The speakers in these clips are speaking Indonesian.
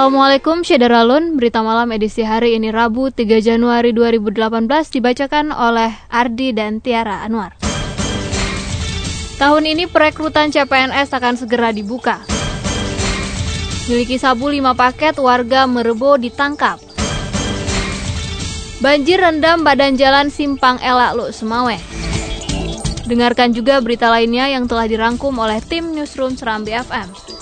Assalamualaikum Syederalun, berita malam edisi hari ini Rabu 3 Januari 2018 dibacakan oleh Ardi dan Tiara Anwar. Tahun ini perekrutan CPNS akan segera dibuka. Miliki sabu 5 paket, warga Merebo ditangkap. Banjir rendam badan jalan Simpang Elak Lu Semawe. Dengarkan juga berita lainnya yang telah dirangkum oleh tim Newsroom Serambi FM.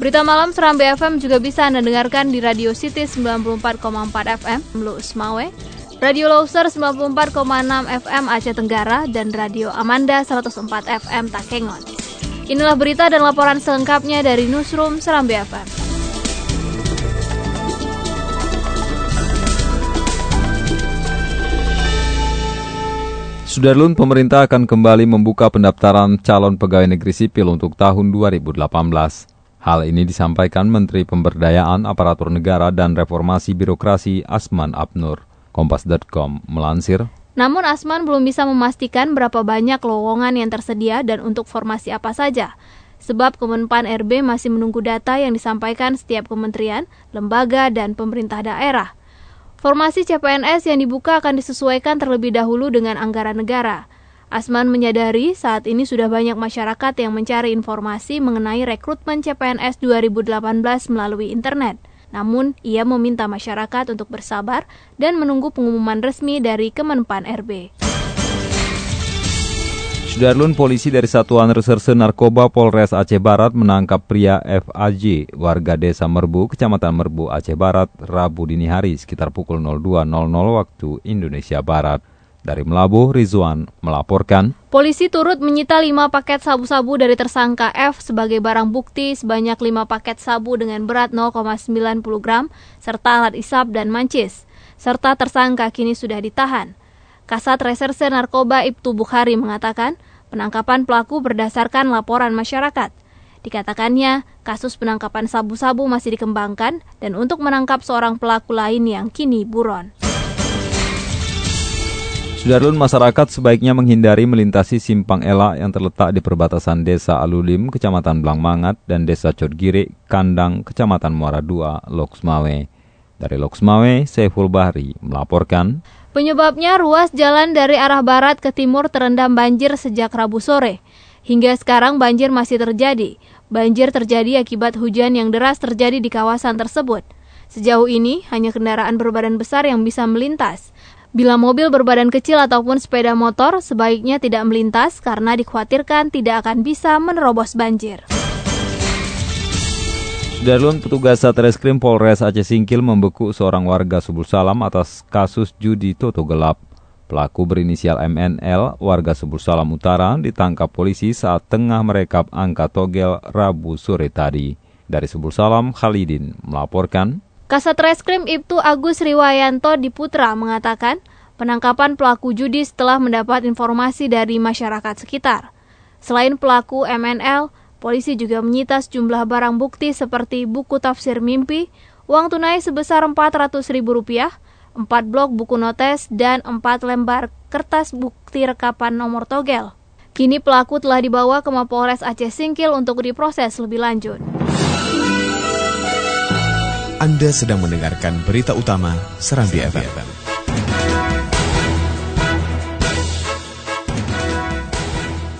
Berita malam Serambi FM juga bisa Anda dengarkan di Radio City 94,4 FM Lu Smawe, Radio Loser 94,6 FM Aceh Tenggara, dan Radio Amanda 104 FM Takengon. Inilah berita dan laporan selengkapnya dari Newsroom Serambi FM. Sudarlun, pemerintah akan kembali membuka pendaftaran calon pegawai negeri sipil untuk tahun 2018. Hal ini disampaikan Menteri Pemberdayaan Aparatur Negara dan Reformasi Birokrasi Asman Abnur. Kompas.com melansir. Namun Asman belum bisa memastikan berapa banyak lowongan yang tersedia dan untuk formasi apa saja. Sebab Kemenpan RB masih menunggu data yang disampaikan setiap kementerian, lembaga, dan pemerintah daerah. Formasi CPNS yang dibuka akan disesuaikan terlebih dahulu dengan anggaran negara. Asman menyadari saat ini sudah banyak masyarakat yang mencari informasi mengenai rekrutmen CPNS 2018 melalui internet. Namun, ia meminta masyarakat untuk bersabar dan menunggu pengumuman resmi dari Kemenpan RB. Sudarlun polisi dari Satuan Reserse Narkoba Polres Aceh Barat menangkap pria FAJ warga desa Merbu, Kecamatan Merbu, Aceh Barat, Rabu dini hari sekitar pukul 02.00 waktu Indonesia Barat. Dari Melabuh, Rizwan melaporkan. Polisi turut menyita 5 paket sabu-sabu dari tersangka F sebagai barang bukti sebanyak 5 paket sabu dengan berat 0,90 gram, serta alat isap dan mancis. Serta tersangka kini sudah ditahan. Kasat Reserse Narkoba Ibtu Bukhari mengatakan, penangkapan pelaku berdasarkan laporan masyarakat. Dikatakannya, kasus penangkapan sabu-sabu masih dikembangkan dan untuk menangkap seorang pelaku lain yang kini buron. Sudarlun masyarakat sebaiknya menghindari melintasi simpang Ela yang terletak di perbatasan Desa Alulim, Kecamatan Blangmangat, dan Desa Codgiri, Kandang, Kecamatan Muara II, Loksmawe. Dari Loksmawe, Saiful Bahri melaporkan. Penyebabnya ruas jalan dari arah barat ke timur terendam banjir sejak Rabu sore. Hingga sekarang banjir masih terjadi. Banjir terjadi akibat hujan yang deras terjadi di kawasan tersebut. Sejauh ini, hanya kendaraan berbadan besar yang bisa melintas. Bila mobil berbadan kecil ataupun sepeda motor sebaiknya tidak melintas karena dikhawatirkan tidak akan bisa menerobos banjir. Darlun petugas Satreskrim Polres Aceh Singkil membeku seorang warga Subul Salam atas kasus judi toto gelap. Pelaku berinisial MNL, warga Subul Salam Utara, ditangkap polisi saat tengah merekap angka togel Rabu sore tadi. Dari Subul Salam, Khalidin melaporkan. Kasat Reskrim Ibtu Agus Riwayanto di Putra mengatakan penangkapan pelaku judi setelah mendapat informasi dari masyarakat sekitar. Selain pelaku MNL, polisi juga menyita sejumlah barang bukti seperti buku tafsir mimpi, uang tunai sebesar Rp400.000, 4 blok buku notes, dan 4 lembar kertas bukti rekapan nomor togel. Kini pelaku telah dibawa ke Mapolres Aceh Singkil untuk diproses lebih lanjut. Anda sedang mendengarkan berita utama Serambi FM.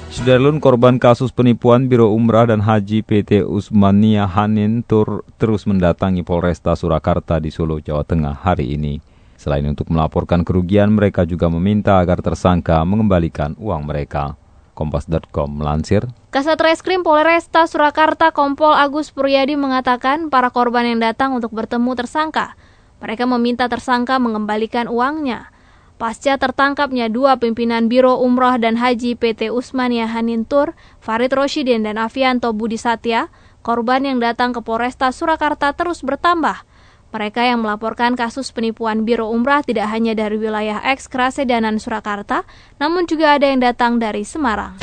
Sudarlun korban kasus penipuan Biro Umrah dan Haji PT Usmania Hanin tur terus mendatangi Polresta Surakarta di Solo, Jawa Tengah hari ini. Selain untuk melaporkan kerugian, mereka juga meminta agar tersangka mengembalikan uang mereka. Kompas.com melansir. Kasat Reskrim Polresta Surakarta Kompol Agus Puryadi mengatakan para korban yang datang untuk bertemu tersangka. Mereka meminta tersangka mengembalikan uangnya. pasca tertangkapnya dua pimpinan Biro Umroh dan Haji PT Usmania Hanintur, Farid Roshidin dan Avianto Budi Satya, korban yang datang ke Polresta Surakarta terus bertambah. Mereka yang melaporkan kasus penipuan Biro Umrah tidak hanya dari wilayah eks Krasedanan Surakarta, namun juga ada yang datang dari Semarang.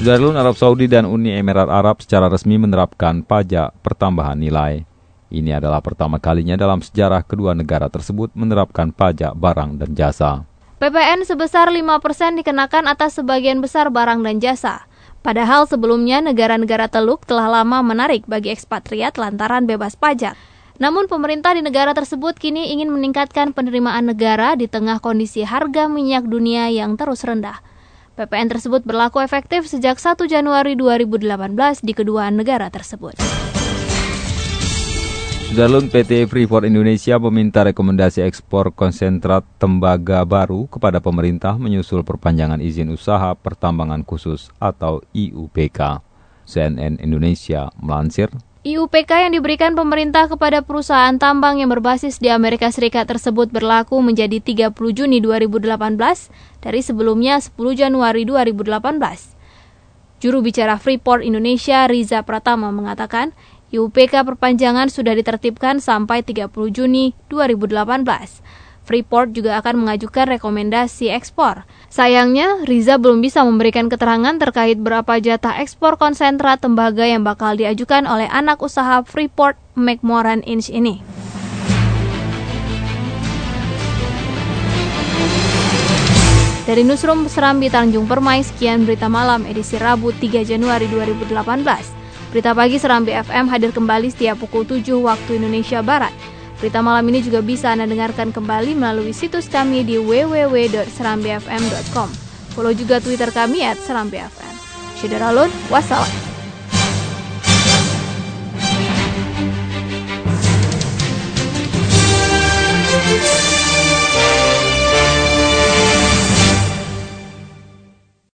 Sudarlun Arab Saudi dan Uni Emirat Arab secara resmi menerapkan pajak pertambahan nilai. Ini adalah pertama kalinya dalam sejarah kedua negara tersebut menerapkan pajak barang dan jasa. PPN sebesar 5% dikenakan atas sebagian besar barang dan jasa. Padahal sebelumnya negara-negara teluk telah lama menarik bagi ekspatriat lantaran bebas pajak. Namun pemerintah di negara tersebut kini ingin meningkatkan penerimaan negara di tengah kondisi harga minyak dunia yang terus rendah. PPN tersebut berlaku efektif sejak 1 Januari 2018 di kedua negara tersebut. Sudarlun PT Freeport Indonesia meminta rekomendasi ekspor konsentrat tembaga baru kepada pemerintah menyusul perpanjangan izin usaha pertambangan khusus atau IUPK. CNN Indonesia melansir, IUPK yang diberikan pemerintah kepada perusahaan tambang yang berbasis di Amerika Serikat tersebut berlaku menjadi 30 Juni 2018 dari sebelumnya 10 Januari 2018. Juru bicara Freeport Indonesia Riza Pratama mengatakan, IUPK perpanjangan sudah ditertibkan sampai 30 Juni 2018. Freeport juga akan mengajukan rekomendasi ekspor. Sayangnya, Riza belum bisa memberikan keterangan terkait berapa jatah ekspor konsentrat tembaga yang bakal diajukan oleh anak usaha Freeport McMoran Inch ini. Dari Newsroom Serambi Tanjung Permai, sekian berita malam edisi Rabu 3 Januari 2018. Berita pagi Serambi FM hadir kembali setiap pukul 7 waktu Indonesia Barat. Berita malam ini juga bisa Anda dengarkan kembali melalui situs kami di www.serambifm.com. Follow juga Twitter kami at Serambi FM. Wassalam.